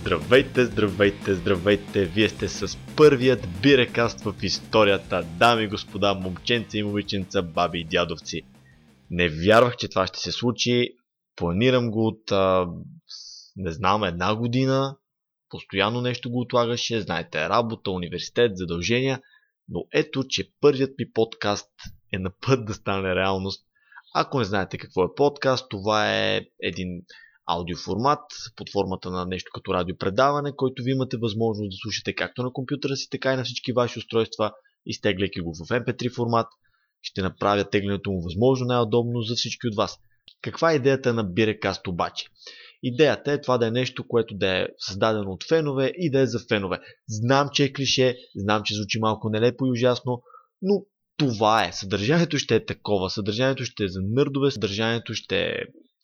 Здравейте, здравейте, здравейте! Вие сте с първият бирекаст в историята, дами и господа, момченца и момиченца, баби и дядовци. Не вярвах, че това ще се случи. Планирам го от, а, не знам, една година. Постоянно нещо го отлагаше. Знаете, работа, университет, задължения. Но ето, че първият ми подкаст е на път да стане реалност. Ако не знаете какво е подкаст, това е един аудиоформат под формата на нещо като радиопредаване, който ви имате възможност да слушате както на компютъра си, така и на всички ваши устройства, изтегляйки го в MP3 формат. Ще направя теглянето му възможно най-удобно за всички от вас. Каква е идеята на Бирекаст обаче? Идеята е това да е нещо, което да е създадено от фенове и да е за фенове. Знам, че е клише, знам, че звучи малко нелепо и ужасно, но това е. Съдържанието ще е такова. Съдържанието ще е за нърдове, съдържанието ще е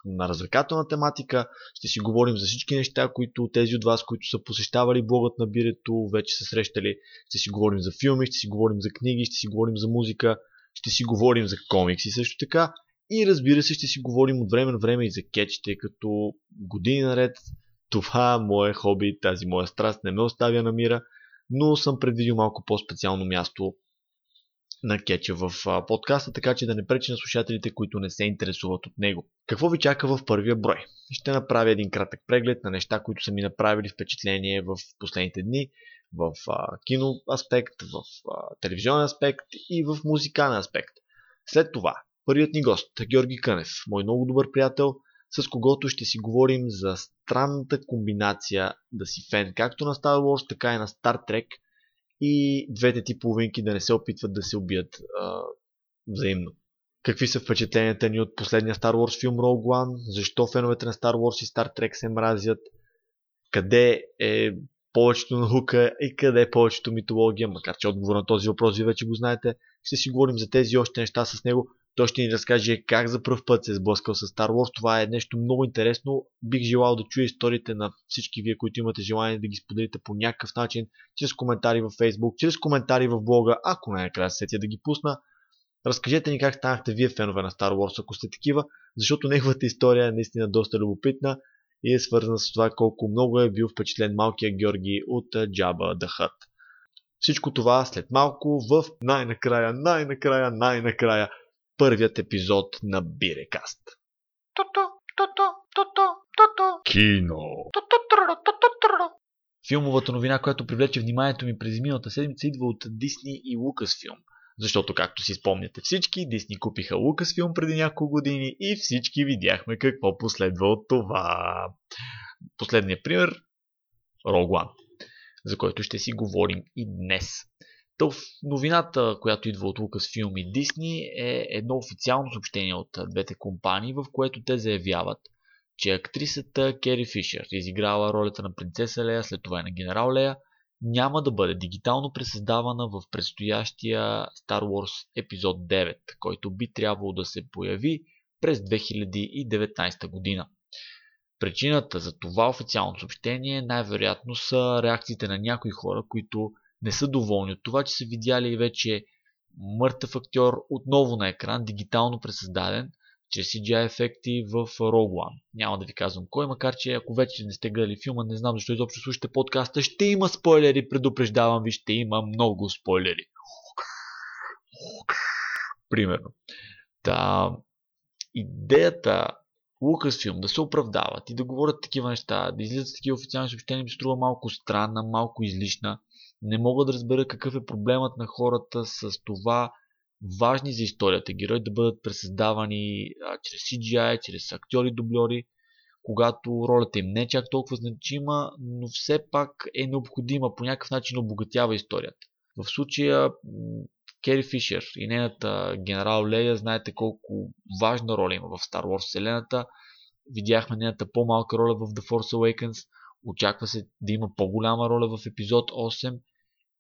на развлекателна тематика. Ще си говорим за всички неща, които тези от вас, които са посещавали блогът на Бирето, вече са срещали. Ще си говорим за филми, ще си говорим за книги, ще си говорим за музика, ще си говорим за комикси също така. И разбира се, ще си говорим от време на време и за кетч, тъй като години наред това мое хоби, тази моя страст не ме оставя на мира, но съм предвидил малко по-специално място на кетча в подкаста, така че да не пречи на слушателите, които не се интересуват от него. Какво ви чака в първия брой? Ще направя един кратък преглед на неща, които са ми направили впечатление в последните дни, в а, кино аспект, в а, телевизионен аспект и в музикален аспект. След това, първият ни гост, Георги Кънев, мой много добър приятел, с когото ще си говорим за странната комбинация да си фен както на Star Wars, така и на Star Trek – и двете ти половинки да не се опитват да се убият а, взаимно. Какви са впечатленията ни от последния Star Wars филм Rogue One? Защо феновете на Star Wars и Star Trek се мразят? Къде е повечето наука и къде е повечето митология? Макар че отговор на този въпрос ви вече го знаете. Ще си говорим за тези още неща с него. Той ще ни разкаже как за първ път се е сблъскал с Star Wars. Това е нещо много интересно. Бих желал да чуя историите на всички вие, които имате желание да ги споделите по някакъв начин, чрез коментари в Facebook, чрез коментари в блога, ако не накрая се сетя да ги пусна. Разкажете ни как станахте вие фенове на Star Wars, ако сте такива, защото неговата история е наистина доста любопитна и е свързана с това колко много е бил впечатлен малкия Георги от the Hutt. Всичко това след малко в най-накрая, най-накрая, най-накрая първият епизод на Бирекаст. Кино. Филмовата новина, която привлече вниманието ми през миналата седмица, идва от Дисни и Лукасфилм. Защото, както си спомняте всички, Дисни купиха Лукасфилм преди няколко години и всички видяхме какво последва от това. Последният пример One, за който ще си говорим и днес. Тъв, новината, която идва от Lucasfilm и Disney е едно официално съобщение от двете компании, в което те заявяват, че актрисата Кери Фишер, изиграла ролята на принцеса Лея, след това и на генерал Лея, няма да бъде дигитално пресъздавана в предстоящия Star Wars епизод 9, който би трябвало да се появи през 2019 година. Причината за това официално съобщение най-вероятно са реакциите на някои хора, които не са доволни от това, че са видяли вече мъртъв актьор отново на екран, дигитално пресъздаден, чрез CGI ефекти в Rogue One. Няма да ви казвам кой, макар че ако вече не сте гледали филма, не знам защо изобщо слушате подкаста, ще има спойлери, предупреждавам ви, ще има много спойлери. Примерно. Та, идеята Лукасфилм да се оправдават и да говорят такива неща, да излизат такива официални съобщения ми струва малко странна, малко излишна. Не мога да разбера какъв е проблемът на хората с това важни за историята герои да бъдат пресъздавани а, чрез CGI, чрез актьори-дубльори, когато ролята им не е чак толкова значима, но все пак е необходима, по някакъв начин обогатява историята. В случая Кери Фишер и нейната генерал Лея, знаете колко важна роля има в Star Wars вселената. Видяхме нейната по-малка роля в The Force Awakens. Очаква се да има по-голяма роля в епизод 8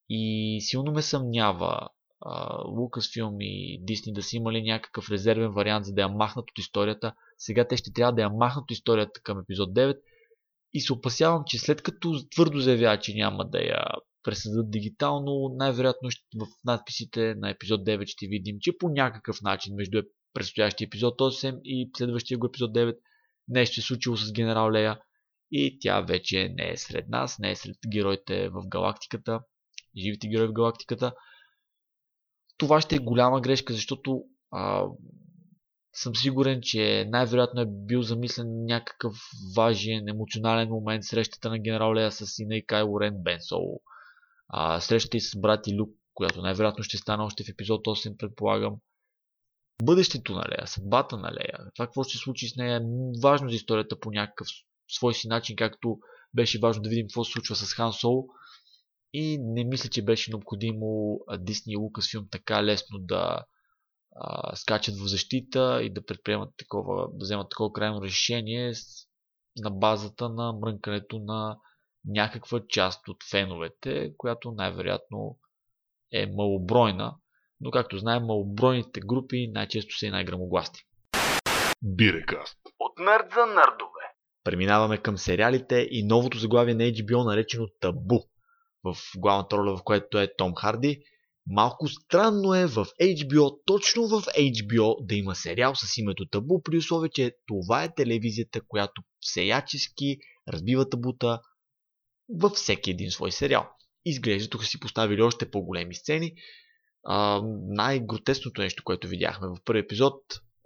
и силно ме съмнява Lucasfilm и Disney да са имали някакъв резервен вариант, за да я махнат от историята. Сега те ще трябва да я махнат от историята към епизод 9 и се опасявам, че след като твърдо заявяват, че няма да я пресъдат дигитално, най-вероятно в надписите на епизод 9 ще видим, че по някакъв начин между предстоящия епизод 8 и следващия го епизод 9 нещо е случило с генерал Лея. И тя вече не е сред нас, не е сред героите в галактиката, живите герои в галактиката. Това ще е голяма грешка, защото а, съм сигурен, че най-вероятно е бил замислен някакъв важен емоционален момент срещата на генерал Лея с сина и Кайло Рен Бен. А, срещата и с брат и Люк, която най-вероятно ще стане още в епизод 8, предполагам. Бъдещето на Лея, съдбата на Лея, това какво ще се случи с нея е важно за историята по някакъв свой си начин, както беше важно да видим какво се случва с Хан Соло. И не мисля, че беше необходимо Дисни и Лукасфилм така лесно да а, скачат в защита и да предприемат такова, да вземат такова крайно решение на базата на мрънкането на някаква част от феновете, която най-вероятно е малобройна, но както знаем, малобройните групи най-често са и най-грамогласни. Бирекаст. От нърд за нърдове. Преминаваме към сериалите и новото заглавие на HBO, наречено Табу, в главната роля, в което е Том Харди. Малко странно е в HBO, точно в HBO, да има сериал с името Табу, при условие, че това е телевизията, която всеячески разбива табута във всеки един свой сериал. Изглежда, тук си поставили още по-големи сцени. А, най-гротесното нещо, което видяхме в първи епизод,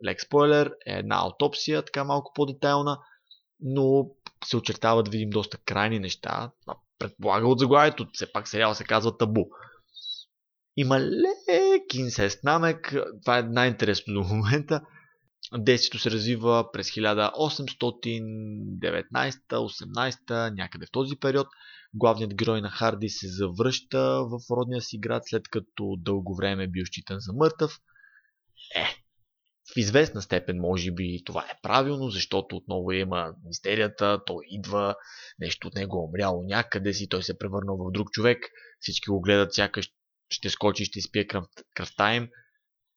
лек спойлер, е една аутопсия, така малко по-детайлна, но се очертава да видим доста крайни неща. Предполага от заглавието, все пак сериал се казва Табу. Има лек инсест намек, това е най-интересно до момента. Действието се развива през 1819-18, някъде в този период. Главният герой на Харди се завръща в родния си град, след като дълго време е бил считан за мъртъв. Е, известна степен може би това е правилно, защото отново има мистерията, той идва, нещо от него е умряло някъде си, той се е превърнал в друг човек, всички го гледат, сякаш ще скочи ще изпие кръвта им.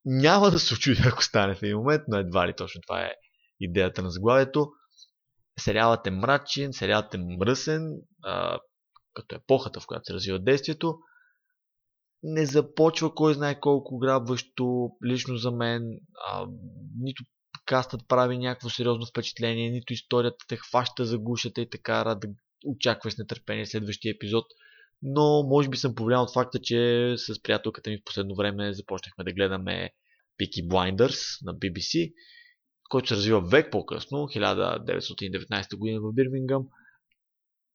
Няма да се очуди, ако стане в един момент, но едва ли точно това е идеята на заглавието. Сериалът е мрачен, сериалът е мръсен, а, като епохата, в която се развива действието. Не започва кой знае колко грабващо, лично за мен. А, нито кастът прави някакво сериозно впечатление, нито историята те хваща за гушата и така да очакваш нетърпение следващия епизод – но може би съм повлиян от факта, че с приятелката ми в последно време започнахме да гледаме Peaky Blinders на BBC, който се развива век по-късно, 1919 година в Бирмингъм.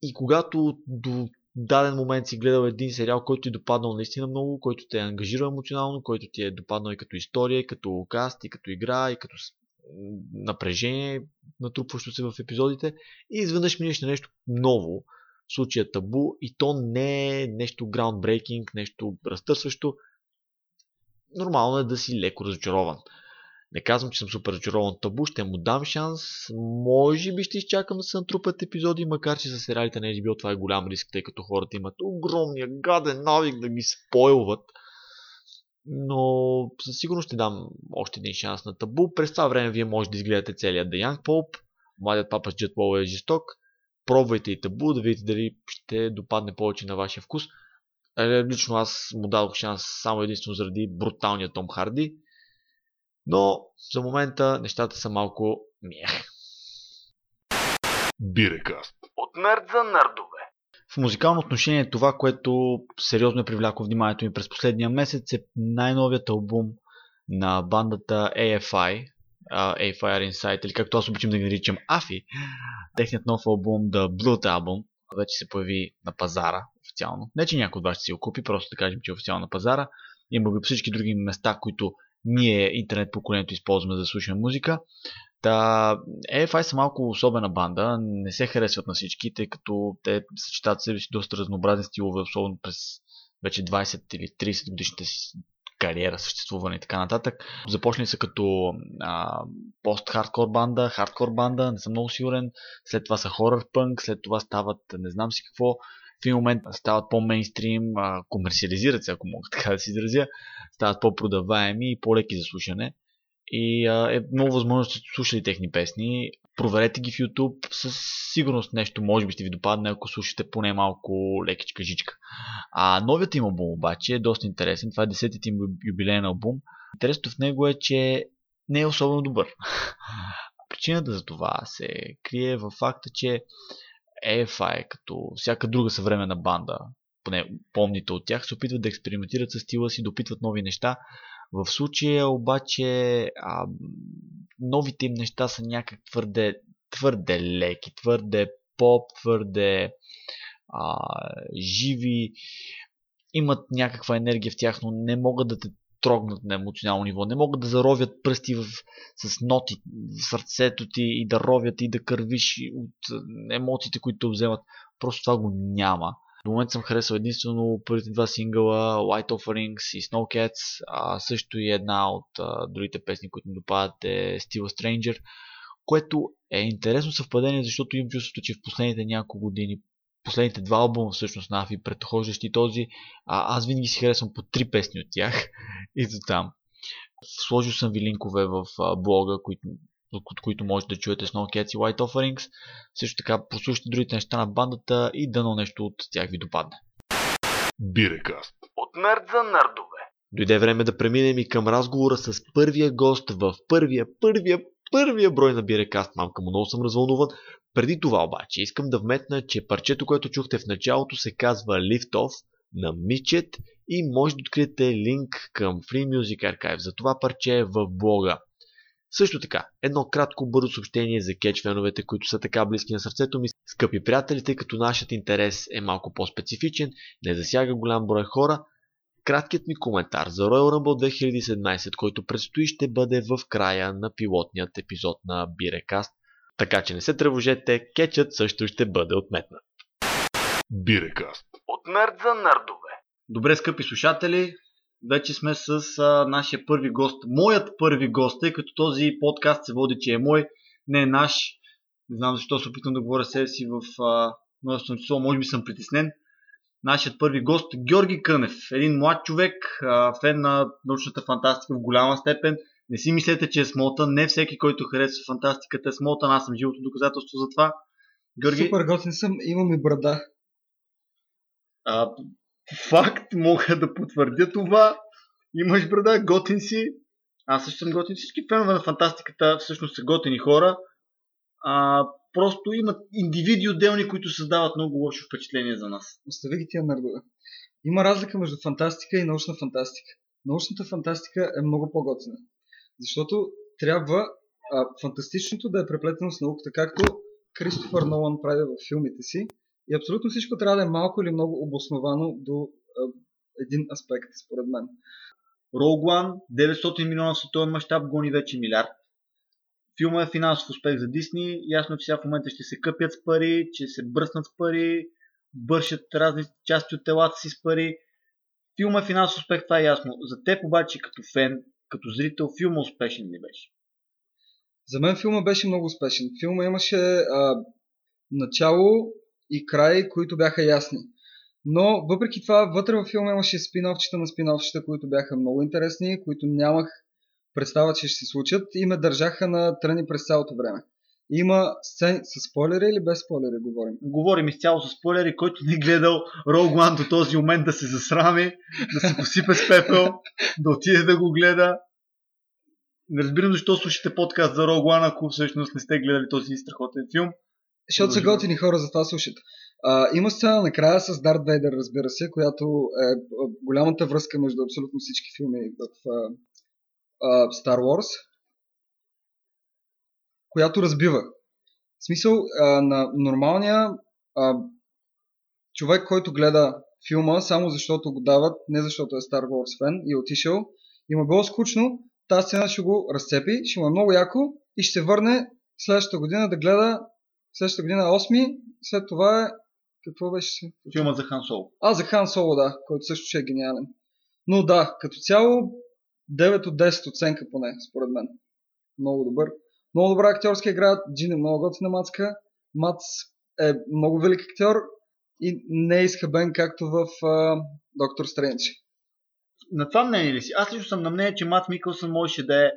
И когато до даден момент си гледал един сериал, който ти е допаднал наистина много, който те е ангажирал емоционално, който ти е допаднал и като история, и като каст, и като игра, и като напрежение, натрупващо се в епизодите. И изведнъж минеш на нещо ново, случая табу и то не е нещо groundbreaking, нещо разтърсващо. Нормално е да си леко разочарован. Не казвам, че съм супер разочарован табу, ще му дам шанс. Може би ще изчакам да се натрупат епизоди, макар че за сериалите на HBO това е голям риск, тъй като хората имат огромния гаден навик да ги спойлват. Но със сигурност ще дам още един шанс на табу. През това време вие може да изгледате целият The Young Pope. Младият папа с Джет е жесток пробвайте и табу, да видите дали ще допадне повече на вашия вкус. Е, лично аз му дадох шанс само единствено заради бруталния Том Харди. Но за момента нещата са малко мех. Бирекаст. От нърд за нърдове. В музикално отношение това, което сериозно е привлякло вниманието ми през последния месец е най-новият албум на бандата AFI, uh, AFI Insight, или както аз обичам да ги наричам AFI, техният нов албум The Blood Album вече се появи на пазара официално. Не, че някой от вас ще си го купи, просто да кажем, че е официално на пазара. Има го всички други места, които ние, интернет поколението, използваме за да слушаме музика. Та, AFI са малко особена банда, не се харесват на всички, тъй като те съчетават себе си доста разнообразни стилове, особено през вече 20 или 30 годишните си кариера, съществуване и така нататък. Започнали са като а, пост-хардкор банда, хардкор банда, не съм много сигурен. След това са хорър пънк, след това стават не знам си какво. В един момент стават по-мейнстрим, комерциализират се, ако мога така да си изразя, стават по-продаваеми и по-леки за слушане. и а, е много възможно да сте слушали техни песни. Проверете ги в YouTube, със сигурност нещо може би ще ви допадне, ако слушате поне малко лекичка жичка. А новият им албум обаче е доста интересен. Това е 10-ти им юбилейен албум. Интересното в него е, че не е особено добър. Причината за това се крие в факта, че EFI, като всяка друга съвременна банда, поне помните от тях, се опитват да експериментират с стила си, да опитват нови неща. В случая обаче а, новите им неща са някак твърде, твърде леки, твърде поп, твърде а, живи, имат някаква енергия в тях, но не могат да те трогнат на емоционално ниво. Не могат да заровят пръсти в, с ноти в сърцето ти и да ровят и да кървиш от емоциите, които вземат. Просто това го няма. До момента съм харесал единствено първите два сингъла White Offerings и Snowcats, а също и една от а, другите песни, които ми допадат е Still a Stranger, което е интересно съвпадение, защото имам чувството, че в последните няколко години последните два албума всъщност на Афи, предхождащи този, а, аз винаги си харесвам по три песни от тях и до там. Сложил съм ви линкове в блога, които, от които можете да чуете Snowcats и White Offerings. Също така послушайте другите неща на бандата и дано нещо от тях ви допадне. Бирекаст. От нърд за нърдове. Дойде време да преминем и към разговора с първия гост в първия, първия, първия брой на Бирекаст. Мамка му много съм развълнуван. Преди това обаче искам да вметна, че парчето, което чухте в началото се казва Lift Off на Мичет и може да откриете линк към Free Music Archive за това парче в блога. Също така, едно кратко бързо съобщение за кетч феновете, които са така близки на сърцето ми. Скъпи приятели, тъй като нашият интерес е малко по-специфичен, не засяга голям брой хора, краткият ми коментар за Royal Rumble 2017, който предстои ще бъде в края на пилотният епизод на Бирекаст – така че не се тревожете, кетчът също ще бъде отметнат. Бирекаст. От нърд за нърдове. Добре, скъпи слушатели, вече сме с а, нашия първи гост. Моят първи гост, тъй като този подкаст се води, че е мой, не е наш. Не знам защо се опитвам да говоря себе си в множествено число, може би съм притеснен. Нашият първи гост Георги Кънев, един млад човек, а, фен на научната фантастика в голяма степен, не си мислете, че е смотан. Не всеки, който харесва фантастиката е смотан. Аз съм живото доказателство за това. Георги... Супер готин съм. Имам и брада. А, факт, мога да потвърдя това. Имаш брада, готин си. Аз също съм готин. Всички фенове на фантастиката всъщност са готини хора. А, просто имат индивиди отделни, които създават много лошо впечатление за нас. Остави ги тия нърдове. Има разлика между фантастика и научна фантастика. Научната фантастика е много по-готина. Защото трябва а, фантастичното да е преплетено с науката, както Кристофър Нолан прави в филмите си. И абсолютно всичко трябва да е малко или много обосновано до а, един аспект, според мен. Rogue One, 900 милиона световен мащаб, гони вече милиард. Филма е финансов успех за Дисни. Ясно, е, че сега в момента ще се къпят с пари, че се бръснат с пари, бършат разни части от телата си с пари. Филма е финансов успех, това е ясно. За теб обаче като фен, като зрител филма успешен ли беше? За мен филма беше много успешен. Филма имаше а, начало и край, които бяха ясни. Но въпреки това, вътре във филма имаше спиновчета на спиновчета, които бяха много интересни, които нямах представа, че ще се случат и ме държаха на тръни през цялото време. Има сцени с спойлери или без спойлери говорим? Говорим изцяло с спойлери, който не е гледал Rogue One до този момент да се засрами, да се посипе с пепел, да отиде да го гледа. Не разбирам защо слушате подкаст за Rogue One, ако всъщност не сте гледали този страхотен филм. Защото са готини хора, за това слушат. А, има сцена накрая с Дарт Вейдер, разбира се, която е голямата връзка между абсолютно всички филми в а, а, Star Wars която разбива. В смисъл, а, на нормалния а, човек, който гледа филма само защото го дават, не защото е Star Wars фен и е отишъл, и му било скучно, тази сцена ще го разцепи, ще му е много яко и ще се върне следващата година да гледа следващата година 8, след това е какво беше? Филма за Хан Соло. А, за Хан Соло, да, който също ще е гениален. Но да, като цяло 9 от 10 оценка поне, според мен. Много добър. Много добра актьорска игра, Джин е много готина мацка, Мац е много велик актьор и не е изхъбен както в Доктор Стрендж. На това мнение ли си? Аз лично съм на мнение, че Мат Микълсън можеше да е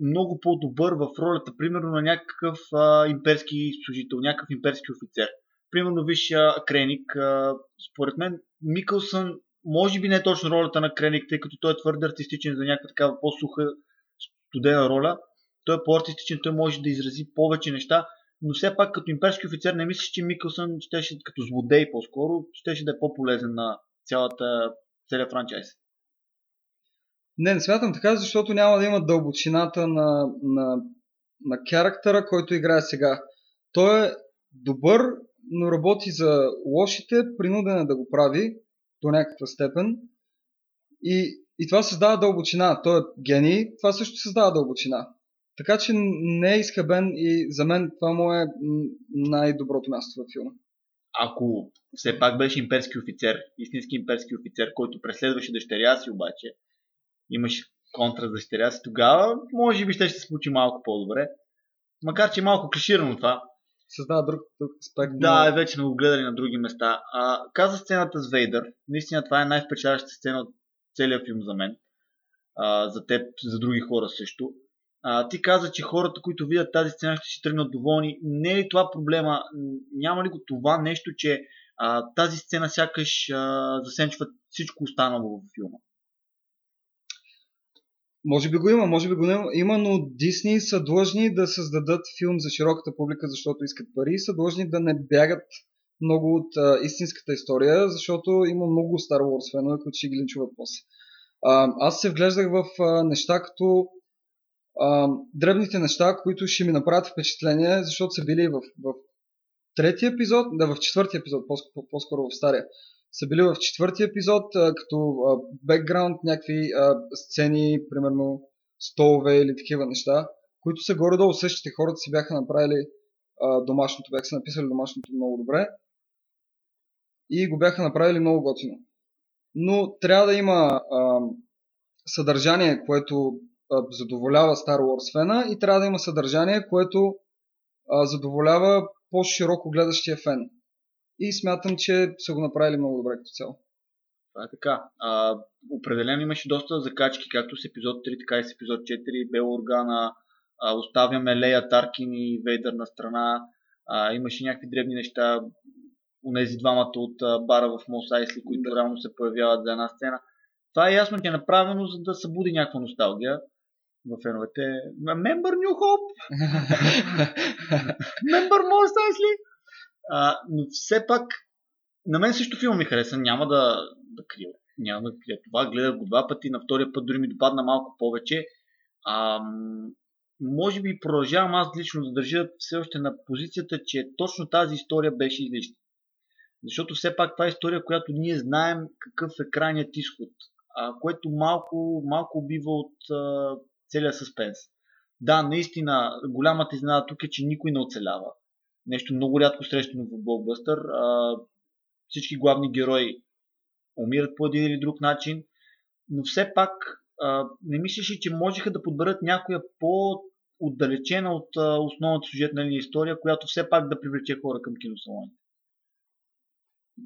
много по-добър в ролята, примерно, на някакъв а, имперски служител, някакъв имперски офицер. Примерно, виж Креник. А, според мен, Микълсън може би не е точно ролята на Креник, тъй като той е твърде артистичен за някаква такава по-суха, студена роля. Той е по-артистичен, той може да изрази повече неща, но все пак като имперски офицер не мисля, че Микълсън щеше като злодей по-скоро, щеше да е по-полезен на цялата, целият франчайз. Не, не смятам така, защото няма да има дълбочината на, на, на характера, който играе сега. Той е добър, но работи за лошите, принуден е да го прави до някаква степен. И, и това създава дълбочина. Той е гений, това също създава дълбочина. Така че не е изхабен и за мен това му е най-доброто място във филма. Ако все пак беше имперски офицер, истински имперски офицер, който преследваше дъщеря си обаче, имаш контра за дъщеря си, тогава може би ще се случи малко по-добре. Макар, че е малко клиширано това. Създава друг, друг аспект. Да, но... вече сме го гледали на други места. А, каза сцената с Вейдър. Наистина това е най-впечатляващата сцена от целия филм за мен. А, за теб, за други хора също. А, ти каза, че хората, които видят тази сцена, ще си тръгнат доволни. Не е ли това проблема? Няма ли го това нещо, че а, тази сцена сякаш а, засенчва всичко останало в филма? Може би го има, може би го. Има, но Дисни са длъжни да създадат филм за широката публика, защото искат пари. Са длъжни да не бягат много от а, истинската история, защото има много Star Wars фенове, които ще ги линчуват после. А, аз се вглеждах в а, неща като а, дребните неща, които ще ми направят впечатление, защото са били в, в третия епизод, да, в четвъртия епизод, по-скоро в стария, са били в четвъртия епизод, като бекграунд, някакви сцени, примерно столове или такива неща, които са горе-долу същите. Хората си бяха направили домашното, бяха се написали домашното много добре и го бяха направили много готино. Но трябва да има съдържание, което задоволява Star Wars фена и трябва да има съдържание, което задоволява по-широко гледащия фен. И смятам, че са го направили много добре като цяло. Това е така. А, определено имаше доста закачки, както с епизод 3, така и с епизод 4. Бел Органа, а, оставяме Лея Таркин и Вейдър на страна. А, имаше някакви дребни неща. Унези двамата от а, бара в Мос Айсли, които да. реално се появяват за една сцена. Това е ясно, че е направено, за да събуди някаква носталгия в феновете. Member New Hope! Member Most Nicely! А, но все пак, на мен също филма ми хареса, няма да, да крия. Няма да крия това. Гледах го два пъти, на втория път дори ми допадна малко повече. А, може би продължавам аз лично да държа все още на позицията, че точно тази история беше излишна. Защото все пак това е история, която ние знаем какъв е крайният изход, а, което малко, малко убива от а, целият съспенс. Да, наистина, голямата изненада тук е, че никой не оцелява. Нещо много рядко срещано в блокбъстър. А, всички главни герои умират по един или друг начин, но все пак а, не мислиш че можеха да подберат някоя по-отдалечена от а, основната сюжетна линия история, която все пак да привлече хора към киносалоните.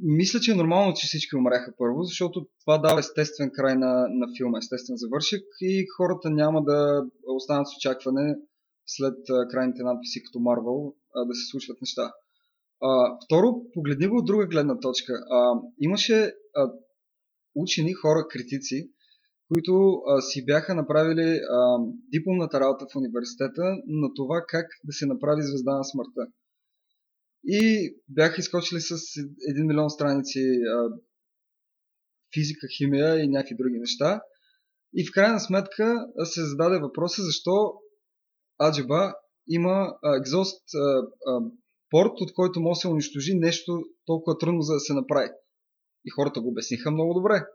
Мисля, че е нормално, че всички умряха първо, защото това дава естествен край на, на филма, естествен завършек и хората няма да останат с очакване след крайните надписи като Марвел да се случват неща. А, второ, погледни го от друга гледна точка. А, имаше а, учени, хора, критици, които а, си бяха направили а, дипломната работа в университета на това как да се направи звезда на смъртта. И бяха изкочили с 1 милион страници а, физика, химия и някакви други неща. И в крайна сметка се зададе въпроса защо Аджиба има а, екзост а, а, порт, от който може да се унищожи нещо толкова трудно за да се направи. И хората го обясниха много добре.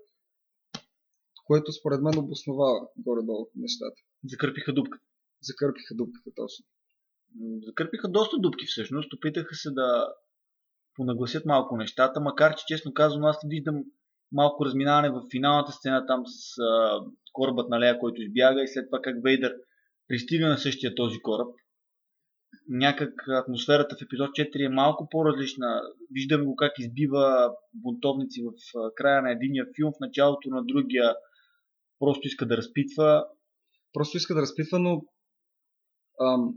Което според мен обосновава горе-долу нещата. Закърпиха дупката. Закърпиха дупката, точно закърпиха доста дупки всъщност. Опитаха се да понагласят малко нещата, макар че честно казвам аз виждам малко разминаване в финалната сцена там с а, корабът на Лея, който избяга и след това как Вейдър пристига на същия този кораб. Някак атмосферата в епизод 4 е малко по-различна. Виждаме го как избива бунтовници в края на единия филм, в началото на другия просто иска да разпитва. Просто иска да разпитва, но ам,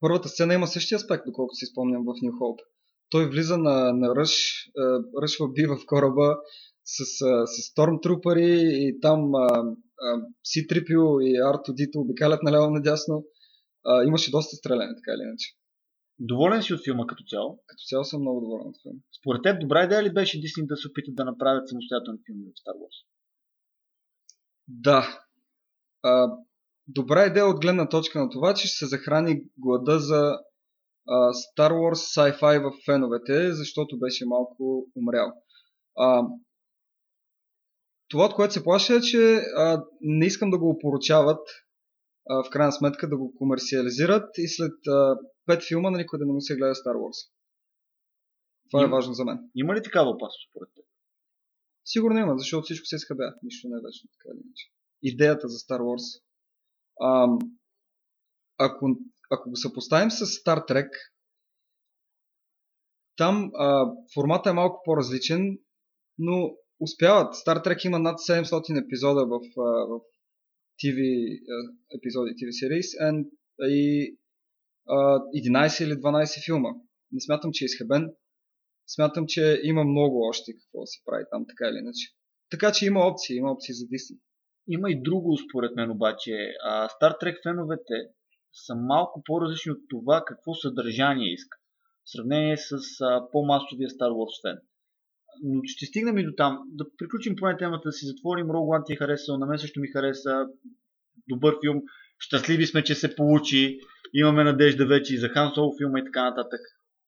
първата сцена има същия аспект, доколкото си спомням в New Hope. Той влиза на, на Ръш, Ръш би в кораба с, с Stormtroopери и там а, а, C-3PO и R2D2 обикалят наляво надясно. А, имаше доста стреляне, така или иначе. Доволен си от филма като цяло? Като цяло съм много доволен от филма. Според теб, добра идея ли беше Дисни да се опитат да направят самостоятелни филми в Star Wars? Да. А, добра идея от гледна точка на това, че ще се захрани глада за а, Star Wars sci-fi в феновете, защото беше малко умрял. А, това, от което се плаша е, че а, не искам да го опоручават в крайна сметка да го комерциализират и след а, пет филма на никой да не му се гледа Star Wars. Това Има- е важно за мен. Има ли такава опасност според теб? Сигурно има, защото всичко се изхабя. Нищо не е вечно, така или иначе. Идеята за Star Wars. Ам, ако, ако го съпоставим с Star Trek, там а, формата е малко по-различен, но успяват. Star Trek има над 700 епизода в, а, в TV епизоди, TV series and, и а, 11 или 12 филма. Не смятам, че е изхабен. Смятам, че има много още какво да се прави там, така или иначе. Така че има опции, има опции за Disney. Има и друго, според мен обаче. А, Star Trek феновете са малко по-различни от това какво съдържание иска. В сравнение с а, по-масовия Star Wars фен. Но ще стигнем и до там. Да приключим поне темата, да си затворим. One ти е харесал, на мен също ми хареса. Добър филм. Щастливи сме, че се получи. Имаме надежда вече и за Хан Соло филма и така нататък.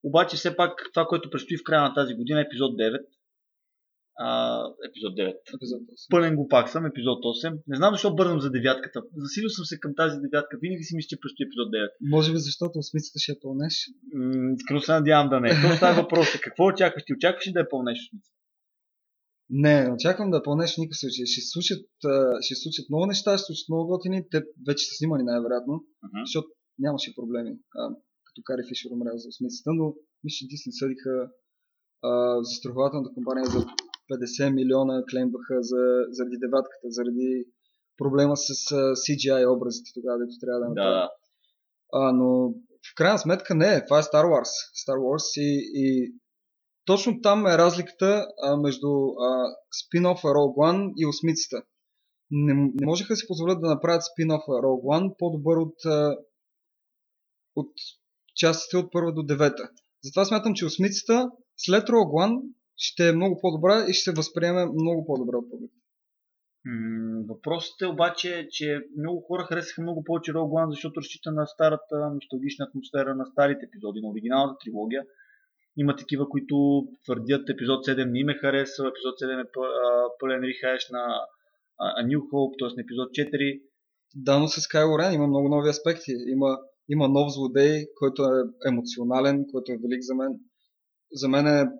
Обаче все пак това, което предстои в края на тази година епизод 9. А, епизод 9 Епизод 8. пълен го пак съм, епизод 8. Не знам защо бързам за девятката. Засилил съм се към тази девятка. Винаги си мисля, че предстои епизод 9. Може би защото осмицата ще е пълнеш. М, Искрено се надявам да не. То става въпроса. Какво очакваш? Ти очакваш ли да е пълнеш? Не, не очаквам да е пълнеш в никакъв случай. Ще случат, ще случат много неща, ще случат много готини. Те вече са снимани най-вероятно, Мгм. защото нямаше проблеми. А, като Кари Фишер умрял за осмицата, но мисля, че Дисни съдиха застрахователната компания за 50 милиона клеймваха за, заради деватката, заради проблема с а, CGI образите тогава, дето трябва да направят. Да. А, но в крайна сметка не, това е Star Wars. Star Wars и, и точно там е разликата а, между а, спин-офа Rogue One и осмицата. Не, не можеха да си позволят да направят спин-офа Rogue One по-добър от, а, от частите от първа до девета. Затова смятам, че осмицата след Rogue One ще е много по-добра и ще се възприеме много по-добре от публика. М, Въпросът е обаче, че много хора харесаха много повече Rogue защото разчита на старата носталгична атмосфера на старите епизоди, на оригиналната трилогия. Има такива, които твърдят епизод 7 не им е харесал, епизод 7 е пълен рехаш на A New Hope, т.е. на епизод 4. Да, но с Кайло Рен има много нови аспекти. Има, има нов злодей, който е емоционален, който е велик за мен. За мен е,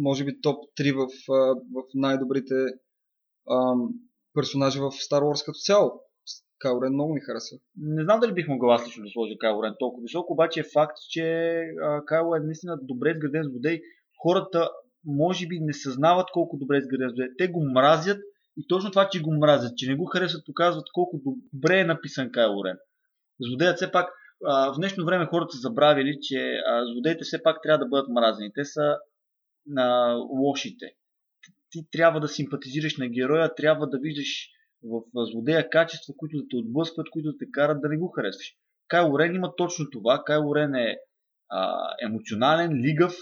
може би, топ 3 в, в най-добрите ам, персонажи в Star Wars като цяло. Кайло Рен много ми хареса. Не знам дали бих могъл аз лично да сложа Кайло Рен толкова високо, обаче е факт, че Кайло е наистина добре изграден злодей. Хората може би не съзнават колко добре е изграден злодей. Те го мразят и точно това, че го мразят, че не го харесват, показват колко добре е написан Кайло Рен. Злодеят все пак, в днешно време хората са забравили, че злодеите все пак трябва да бъдат мразени. Те са на лошите. Ти трябва да симпатизираш на героя, трябва да виждаш в злодея качества, които да те отблъскват, които да те карат да не го харесваш. Кайло Рен има точно това. Кайло Рен е а, емоционален, лигав,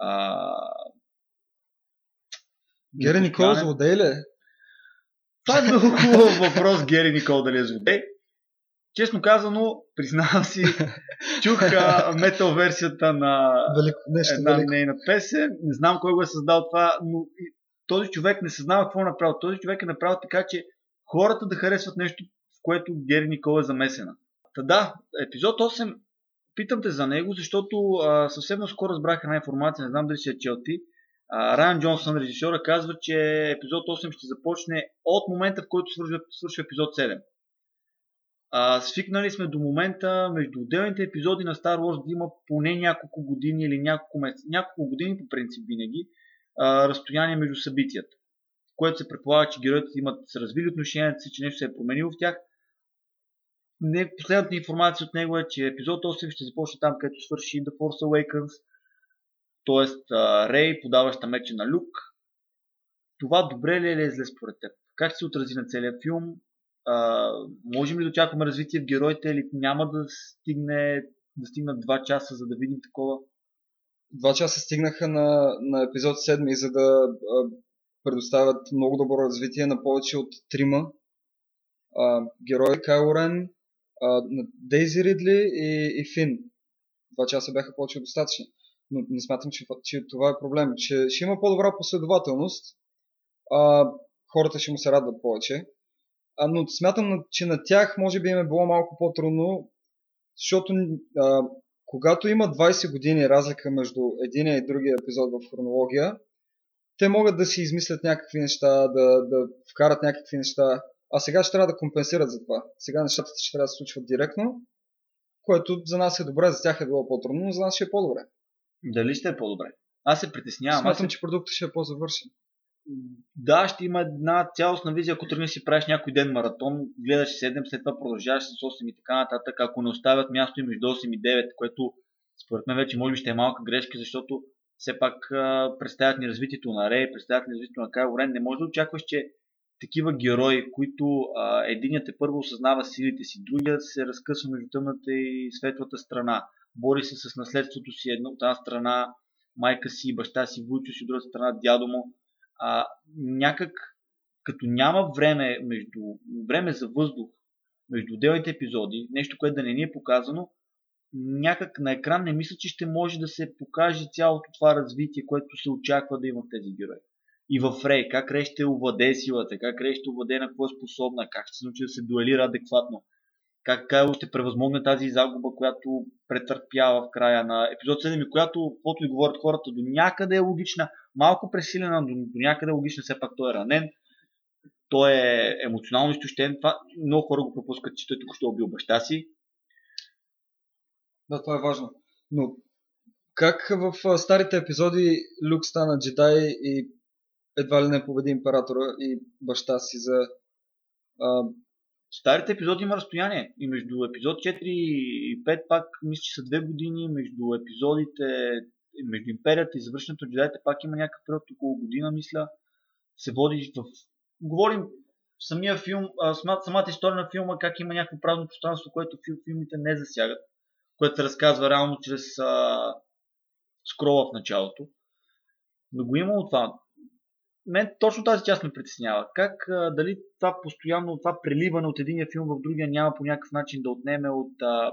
а, Гери Никол злодей ли е? Това е много хубав въпрос, Гери Никол, дали е злодей. Честно казано, признавам си, чух метал версията на Велико, нещо една велико. нейна песен. Не знам кой го е създал това, но този човек не съзнава какво е направил. Този човек е направил така, че хората да харесват нещо, в което Гери Никол е замесена. Та да, епизод 8, питам те за него, защото а, съвсем наскоро разбрах една информация, не знам дали си е чел ти. А, Райан Джонсън, режисьора, казва, че епизод 8 ще започне от момента, в който свършва, свършва епизод 7. А, свикнали сме до момента между отделните епизоди на Star Wars да има поне няколко години или няколко месеца. Няколко години по принцип винаги а, разстояние между събитията. Което се предполага, че героите имат са развили отношенията си, че нещо се е променило в тях. не, последната информация от него е, че епизод 8 ще започне там, където свърши The Force Awakens. А, Рей, подаваща меча на Люк. Това добре ли е ли е зле според теб? Как се отрази на целия филм? А, можем ли да очакваме развитие в героите или няма да стигне да стигнат 2 часа, за да видим такова? Два часа стигнаха на, на епизод 7, за да а, предоставят много добро развитие на повече от трима а, герои Кайло Рен, а, Дейзи Ридли и, и Фин. Два часа бяха повече достатъчни. Но не смятам, че, че това е проблем. Че ще има по-добра последователност. А, хората ще му се радват повече. А, но смятам, че на тях може би им е било малко по-трудно, защото а, когато има 20 години разлика между единия и другия епизод в хронология, те могат да си измислят някакви неща, да, да вкарат някакви неща, а сега ще трябва да компенсират за това. Сега нещата ще трябва да се случват директно, което за нас е добре, за тях е било по-трудно, но за нас ще е по-добре. Дали ще е по-добре? Аз се притеснявам. Смятам, Аз се... че продуктът ще е по-завършен. Да, ще има една цялостна визия, ако тръгнеш си правиш някой ден маратон, гледаш 7, след това продължаваш с 8 и така нататък. Ако не оставят място и между 8 и 9, което според мен вече може би ще е малка грешка, защото все пак представят ни развитието на Рей, представят ни развитието на Кайло Рен. Не може да очакваш, че такива герои, които а, единият е първо осъзнава силите си, другият се разкъсва между тъмната и светлата страна, бори се с наследството си една от една страна, майка си, баща си, вуйчо си, от друга страна, дядо му. А, някак, като няма време, между, време за въздух между отделните епизоди, нещо, което да не ни е показано, някак на екран не мисля, че ще може да се покаже цялото това развитие, което се очаква да има тези герои. И в Рей, как Рей ще овладее силата, как Рей ще овладее на какво е способна, как ще се научи да се дуелира адекватно, как Кайло ще превъзмогне тази загуба, която претърпява в края на епизод 7, и която, каквото и говорят хората, до някъде е логична, малко пресилена, но до някъде е логична, все пак той е ранен, той е емоционално изтощен. Това много хора го пропускат, че той тук ще убил баща си. Да, това е важно. Но как в старите епизоди Люк стана джедай и едва ли не победи императора и баща си за... старите епизоди има разстояние. И между епизод 4 и 5 пак мисля, че са две години. Между епизодите, между империята и завършването на джедаите пак има някакъв период, около година, мисля. Се води в... Говорим самия филм, самата, самата история на филма, как има някакво празно пространство, което фил- филмите не засягат, което се разказва реално чрез а, скрола в началото. Но го имало това. Мен точно тази част ме притеснява. Как а, дали това постоянно, това преливане от единия филм в другия няма по някакъв начин да отнеме от а,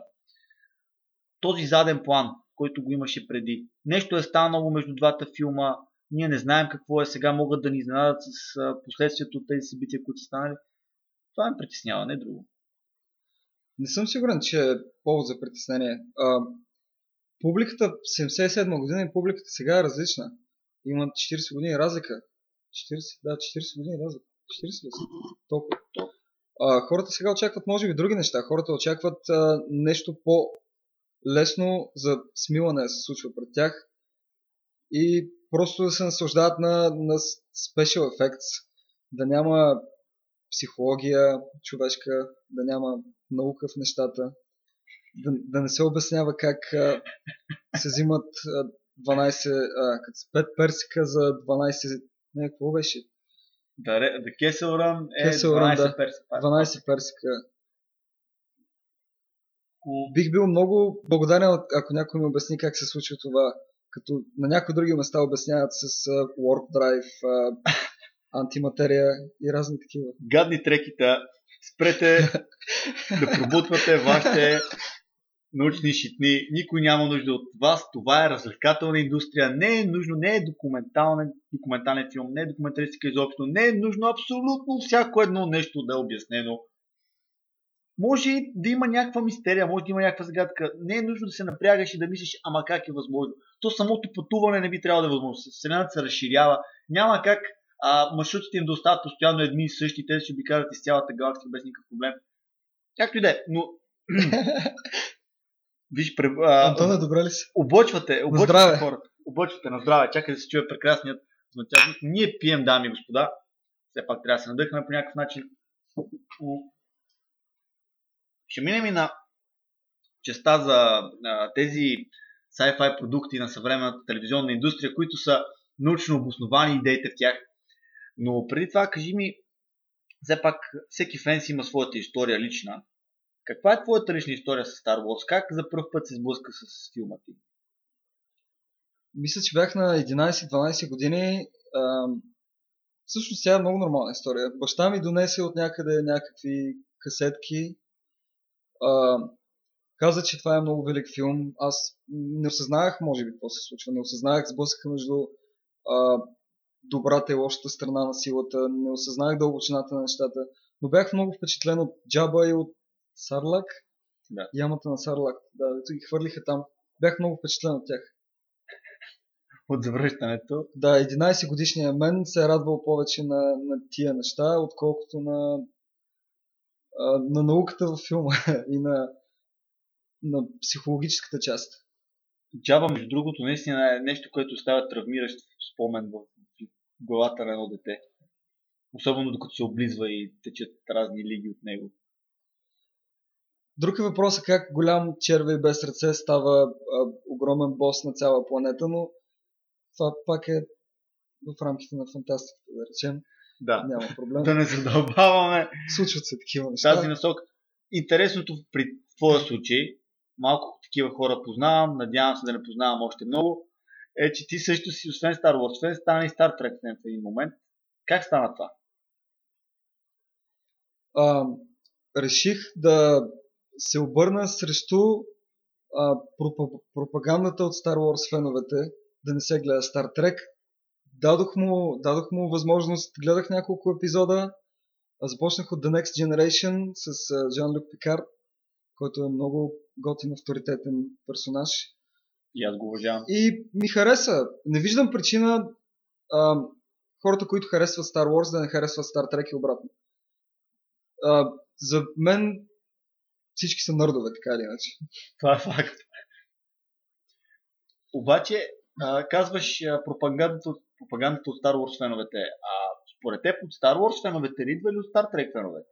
този заден план, който го имаше преди. Нещо е станало между двата филма, ние не знаем какво е сега, могат да ни изненадат с а, последствието от тези събития, които са станали. Това ме притеснява, не друго. не съм сигурен, че е повод за притеснение. А, публиката в 77 година и публиката сега е различна. Има 40 години разлика. 40, да, 40 години разлика. 40 ли са? Толкова. А, хората сега очакват, може би, други неща. Хората очакват а, нещо по-лесно за смилане да се случва пред тях и просто да се наслаждават на, на special effects, да няма психология човешка, да няма наука в нещата, да, да не се обяснява как а, се взимат а, 12, а, като са 5 персика за 12, не, какво беше? Да, The Kessel Run е Kessel Run, 12 да. перса. 12 персика. Бих бил много благодарен, ако някой ми обясни как се случва това. Като на някои други места обясняват с а, Warp Drive, а, антиматерия и разни такива. Гадни трекита, спрете да пробутвате вашите научни шитни. Никой няма нужда от вас. Това е развлекателна индустрия. Не е нужно, не е документален, документален филм, не е документалистика изобщо. Не е нужно абсолютно всяко едно нещо да е обяснено. Може да има някаква мистерия, може да има някаква загадка. Не е нужно да се напрягаш и да мислиш, ама как е възможно. То самото пътуване не би трябвало да е възможно. Вселената се разширява. Няма как а, маршрутите им да остават постоянно едни и същи. Те ще обикалят из цялата галактика без никакъв проблем. Както и да е. Но Виж, пре... а, Антоне, добре ли си? облъчвате, здраве. облъчвате хората. Облъчвате на здраве. Чакай да се чуе прекрасният звънчак. Ние пием, дами и господа. Все пак трябва да се надъхаме по някакъв начин. Ще минем и на частта за а, тези sci-fi продукти на съвременната телевизионна индустрия, които са научно обосновани идеите в тях. Но преди това кажи ми, все пак всеки фен си има своята история лична. Каква е твоята лична история с Star Wars? Как за първ път се сблъска с филма ти? Мисля, че бях на 11-12 години. Всъщност тя е много нормална история. Баща ми донесе от някъде някакви касетки. А, каза, че това е много велик филм. Аз не осъзнавах, може би, какво се случва. Не осъзнавах сблъсъка между а, добрата и лошата страна на силата. Не осъзнах дълбочината на нещата. Но бях много впечатлен от Джаба и от Сарлак. Да. Ямата на Сарлак. Да, ги хвърлиха там. Бях много впечатлен от тях. От завръщането. Да, 11 годишния мен се е радвал повече на, на тия неща, отколкото на, на науката във филма и на, на психологическата част. Джаба, между другото, наистина е нещо, което става травмиращ спомен в главата на едно дете. Особено докато се облизва и течат разни лиги от него. Друг е въпросът как голям червей без ръце става а, огромен бос на цяла планета, но това пак е в рамките на фантастиката, да речем. Да. Няма проблем. Да не задълбаваме Случват се такива неща. тази насок. Интересното при твоя случай, малко такива хора познавам, надявам се да не познавам още много, е, че ти също си, освен Star Wars, освен стана и Star Trek в един момент. Как стана това? а, реших да се обърна срещу а, пропа- пропагандата от Star Wars феновете, да не се гледа Star Trek. Дадох му, дадох му възможност, гледах няколко епизода, започнах от The Next Generation с Жан-Люк Пикар, който е много готин авторитетен персонаж. И аз го уважавам. И ми хареса. Не виждам причина а, хората, които харесват Star Wars, да не харесват Star Trek и обратно. А, за мен всички са нърдове, така или иначе. Това е факт. Обаче, а, казваш а, пропагандата, пропагандата от Star Wars феновете. А според теб от Star Wars феновете ли идва или от Star Trek феновете?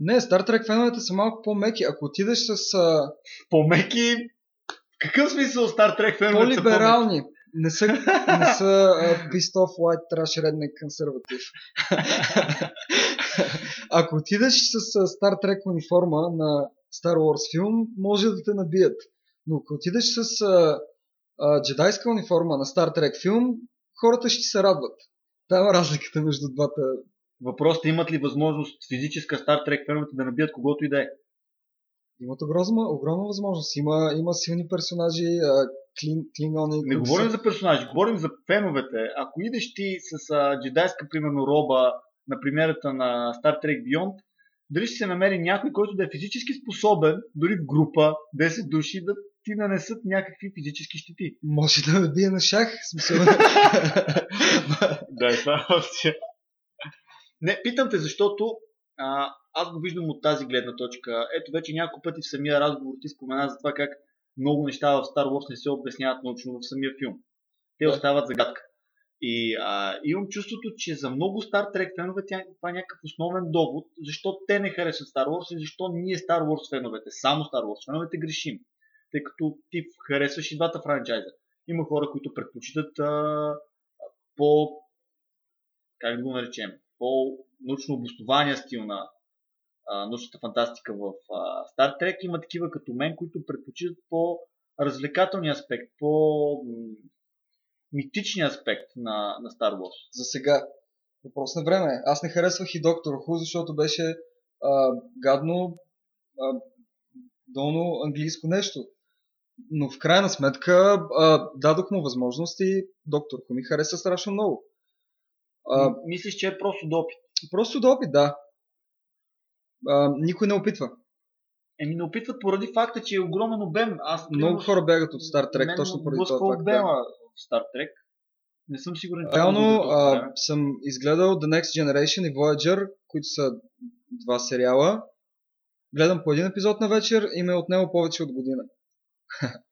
Не, Star Trek феновете са малко по-меки. Ако отидеш с а, По-меки... Какъв смисъл Star Trek феновете са по-либерални, не са, не са uh, pissed off white trash redneck консерватив. Ако отидеш с Star Trek униформа на Star Wars филм, може да те набият. Но ако отидеш с а, а, джедайска униформа на Star Trek филм, хората ще се радват. Там е разликата между двата. Въпросът е имат ли възможност физическа Star Trek феновете да набият когото и да е? Имат огромна, огромна възможност. Има, има силни персонажи, а, клин, клингони. Не говорим са- за персонажи, говорим за феновете. Ако идеш ти с а, джедайска, примерно, роба на премиерата на Star Trek Beyond, дали ще се намери някой, който да е физически способен, дори в група, 10 души, да ти нанесат някакви физически щити. Може да ме бие на шах. Смисъл. Да, това е опция. Не, питам те, защото а, аз го виждам от тази гледна точка. Ето вече няколко пъти в самия разговор ти спомена за това как много неща в Star Wars не се обясняват научно в самия филм. Те Да. остават загадка. И а, имам чувството, че за много Star Trek фенове тя- това е някакъв основен довод, защо те не харесват Star Wars и защо ние Star Wars феновете, само Star Wars феновете грешим. Тъй като ти харесваш и двата франчайза. Има хора, които предпочитат а, по как го наречем, по-научно обоснования стил на а, научната фантастика в а, Star Trek. Има такива като мен, които предпочитат по-развлекателния аспект, по-митичния аспект на, на Star Wars. За сега. Въпрос на време. Аз не харесвах и Доктор Ху, защото беше а, гадно, а, долно английско нещо. Но в крайна сметка а, дадох му възможност и Доктор Ху ми хареса страшно много. А, Мислиш, че е просто до опит. просто опит, да. А, никой не опитва. Еми не опитват поради факта, че е огромен обем. Аз Много хора бягат от Star Trek, точно поради това факт. Да. Star Trek. Не съм сигурен. Реално а, съм изгледал The Next Generation и Voyager, които са два сериала. Гледам по един епизод на вечер и ме е отнело повече от година.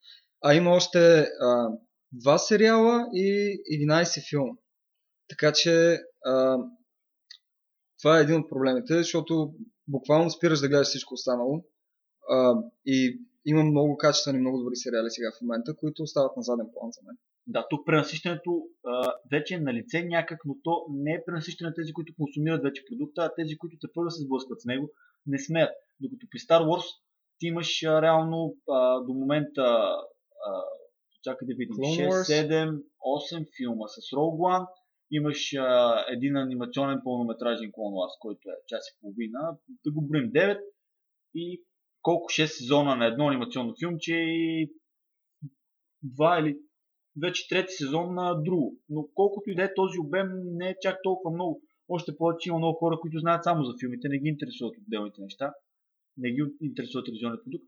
а има още а, два сериала и 11 филма. Така че а, това е един от проблемите, защото буквално спираш да гледаш всичко останало. А, и има много качествени, много добри сериали сега в момента, които остават на заден план за мен. Да, тук пренасищането а, вече е на лице някак, но то не е пренасищане на тези, които консумират вече продукта, а тези, които те първо се сблъскват с него, не смеят. Докато при Star Wars ти имаш а, реално а, до момента а, чакай да видим, Clone 6, Wars. 7, 8 филма с Rogue One, имаш а, един анимационен пълнометражен Clone Wars, който е час и половина, да го броим 9 и колко 6 сезона на едно анимационно филмче и два или вече трети сезон на друго. Но колкото и да е този обем, не е чак толкова много. Още повече има много хора, които знаят само за филмите, не ги интересуват отделните неща, не ги интересува телевизионния продукт.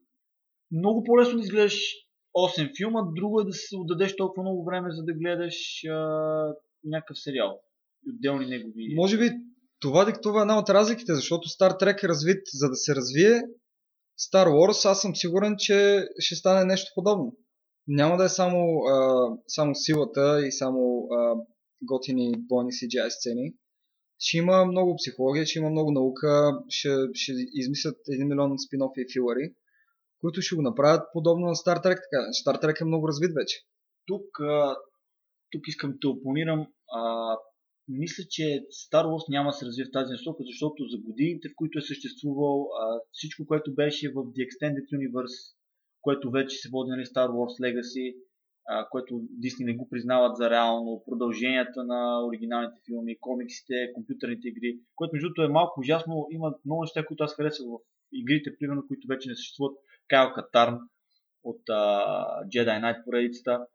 Много по-лесно да изгледаш 8 филма, друго е да се отдадеш толкова много време, за да гледаш а, някакъв сериал. Отделни негови. Може би това диктува една от разликите, защото Star Trek е развит за да се развие. Star Wars, аз съм сигурен, че ще стане нещо подобно. Няма да е само, а, само силата и само а, готини бойни CGI сцени. Ще има много психология, ще има много наука, ще, ще измислят един милион спин-офи и филари, които ще го направят подобно на Star Trek. Така. Star Trek е много развит вече. Тук, а, тук искам да те опонирам. А, мисля, че Star Wars няма да се развие в тази насока, защото за годините, в които е съществувал а, всичко, което беше в The Extended Universe, което вече се води нали, Star Wars Legacy, а, което Дисни не го признават за реално, продълженията на оригиналните филми, комиксите, компютърните игри, което между другото е малко ужасно. Има много неща, които аз харесвам в игрите, примерно, които вече не съществуват. Кайл Катарн от а, Jedi Knight поредицата.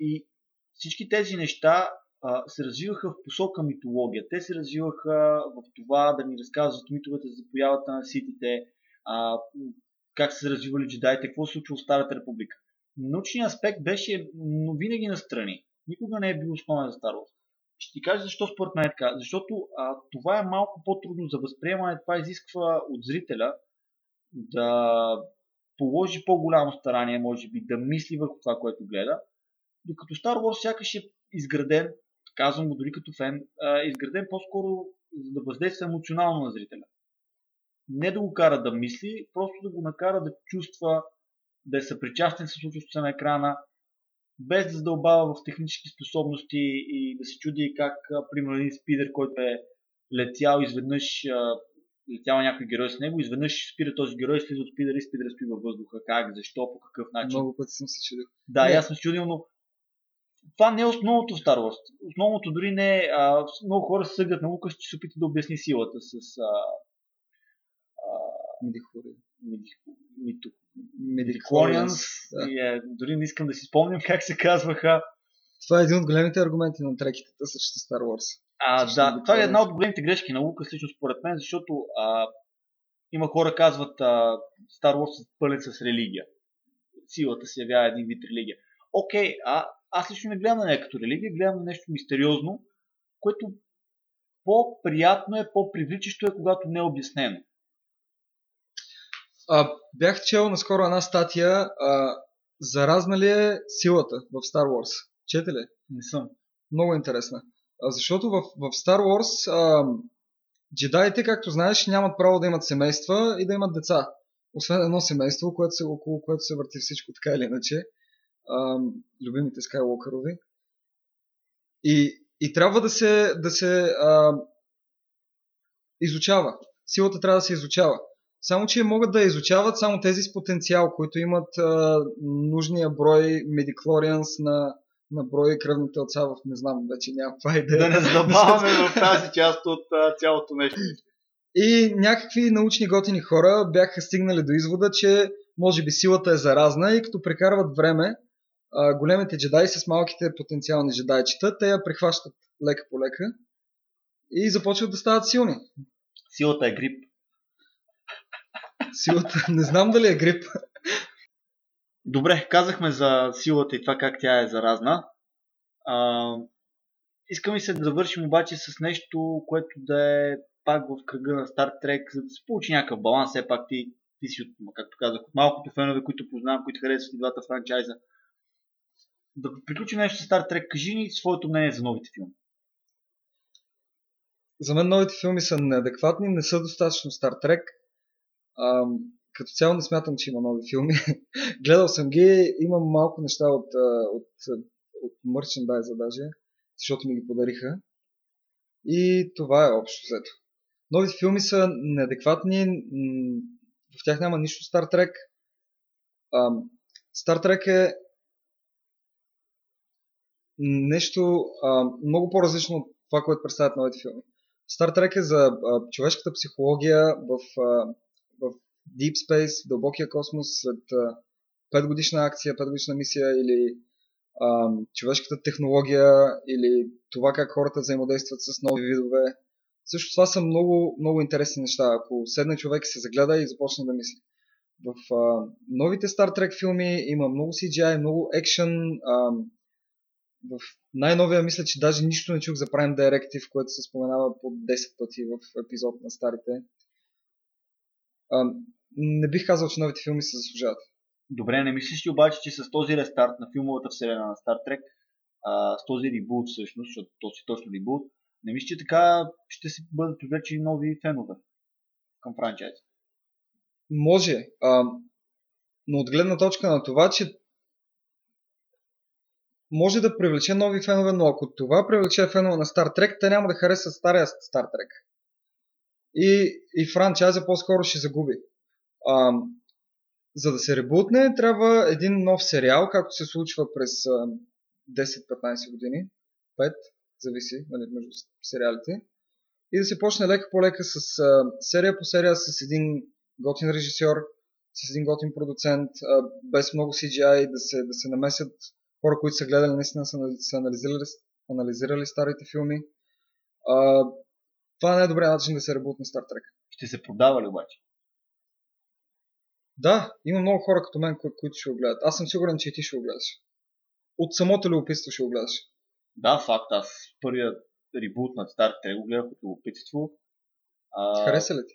И всички тези неща а, се развиваха в посока митология. Те се развиваха в това да ни разказват митовете за появата на ситите, а, как са развивали джедаите, какво се случва в Старата република. Научният аспект беше но винаги настрани. Никога не е бил основен за Wars. Ще ти кажа защо според мен е така. Защото а, това е малко по-трудно за възприемане. Това изисква от зрителя да положи по-голямо старание, може би, да мисли върху това, което гледа. Докато Star Wars сякаш е изграден, казвам го дори като фен, е изграден по-скоро за да въздейства емоционално на зрителя. Не да го кара да мисли, просто да го накара да чувства, да е съпричастен с случващото се на екрана, без да задълбава в технически способности и да се чуди как, примерно, един спидер, който е летял изведнъж, летял някой герой с него, изведнъж спира този герой, слиза от спидера и спидера спи във въздуха. Как, защо, по какъв начин. Много пъти съм се чудил. Да, Не. и аз съм чудил, но това не е основното в Star Wars. Основното дори не е... А, много хора се съдят на Лукас, че се опита да обясни силата с а, Медиклорианс. Да. и, е, дори не искам да си спомням как се казваха. Това е един от големите аргументи на треките срещу Star Wars. А, Също да, това е една от големите грешки на Лукас, лично според мен, защото а, има хора казват а, Star Wars е пълен с религия. Силата се явява един вид религия. Окей, а, аз лично не гледам на нея като религия, гледам на нещо мистериозно, което по-приятно е, по-привличащо е, когато не е обяснено. А, бях чел наскоро една статия а, заразна ли е силата в Star Wars. Чете ли? Не съм. Много интересна. А, защото в, в Star Wars а, джедаите, както знаеш, нямат право да имат семейства и да имат деца. Освен едно семейство, което се, около което се върти всичко така или иначе. А, любимите Скайлокърови. И, и трябва да се, да се а, изучава. Силата трябва да се изучава. Само, че могат да изучават само тези с потенциал, които имат а, нужния брой медиклорианс на, на брой кръвни телца в не знам, вече нямам каква идея. Да не задълбаваме в тази част от а, цялото нещо. И някакви научни готини хора бяха стигнали до извода, че може би силата е заразна и като прекарват време, а, големите джедаи с малките потенциални джедайчета, те я прихващат лека по лека и започват да стават силни. Силата е грип. Силата, не знам дали е грип. Добре, казахме за силата и това как тя е заразна. А, искам и се да завършим обаче с нещо, което да е пак в кръга на Star Trek, за да се получи някакъв баланс. Все пак ти, ти си, от, както казах, от малкото фенове, които познавам, които харесват и двата франчайза. Да приключим нещо с Star Trek. Кажи ни своето мнение за новите филми. За мен новите филми са неадекватни, не са достатъчно Star Trek. Като цяло не смятам, че има нови филми. Гледал съм ги, имам малко неща от, от, от мерчендайза даже, защото ми ги подариха. И това е общо взето. Новите филми са неадекватни, в тях няма нищо Star Trek. Star Trek е нещо много по-различно от това, което представят новите филми. Star Trek е за а, човешката психология в, а, Deep Space, дълбокия космос, след а, 5 годишна акция, 5 годишна мисия или а, човешката технология или това как хората взаимодействат с нови видове. Също това са много, много интересни неща, ако седне човек и се загледа и започне да мисли. В а, новите Star Trek филми има много CGI, много екшен. В най-новия мисля, че даже нищо не чух за Prime Directive, което се споменава по 10 пъти в епизод на старите. А, не бих казал, че новите филми се заслужават. Добре, не мислиш ли обаче, че с този рестарт на филмовата вселена на Star Trek, а, с този ребут всъщност, защото то си точно ребут, не мислиш, че така ще се бъдат привлечени нови фенове към франчайз? Може, а, но от гледна точка на това, че може да привлече нови фенове, но ако това привлече фенове на Star Trek, те няма да харесат стария Star Trek. И, и франчайза по-скоро ще загуби. А, за да се ребутне, трябва един нов сериал, както се случва през а, 10-15 години. 5, зависи нали, между сериалите. И да се почне лека по лека с а, серия по серия с един готин режисьор, с един готин продуцент, а, без много CGI, да се, да се намесят хора, които са гледали, наистина са, са анализирали, анализирали старите филми. А, това не е добрият начин да се ребутне Star Trek. Ще се продава ли обаче? Да, има много хора като мен, кои, които ще го гледат. Аз съм сигурен, че и ти ще го гледаш. От самото любопитство ще го гледаш. Да, факт. Аз първият ребут на Star Trek го гледах от любопитство. А, Хареса ли ти?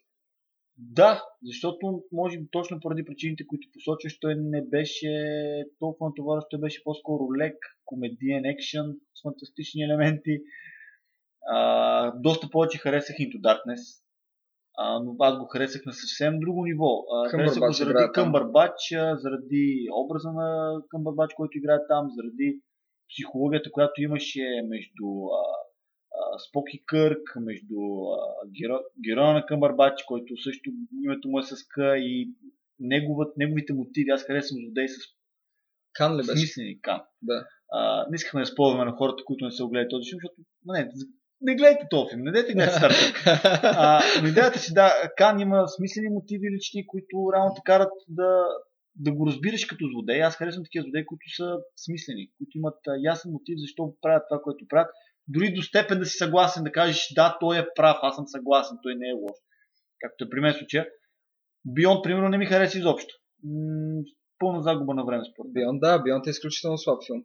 Да, защото може би точно поради причините, които посочваш, той не беше толкова натоварващ, той беше по-скоро лек, комедиен екшен с фантастични елементи. А, доста повече харесах Into Darkness, а, но аз го харесах на съвсем друго ниво. А, харесах го заради. Къмбърбач, заради образа на Къмбърбач, който играе там, заради психологията, която имаше между а, а, Спок и Кърк, между а, геро, героя на Къмбърбач, който също името му е с К и неговът, неговите мотиви. Аз харесвам злодей с Кан ли беше? смислени кан. Да. А, не искахме да спорваме на хората, които не са огледали този филм, защото не, не гледайте този филм, не дайте Trek. А, но идеята си, да, Кан има смислени мотиви лични, които реално те карат да, да го разбираш като злодей. Аз харесвам такива злодеи, които са смислени, които имат ясен мотив защо правят това, което правят. Дори до степен да си съгласен, да кажеш, да, той е прав, аз съм съгласен, той не е лош. Както е при мен случая. Бион, примерно, не ми хареса изобщо. М- пълна загуба на време, според. Бион, да, Бионт е изключително слаб филм.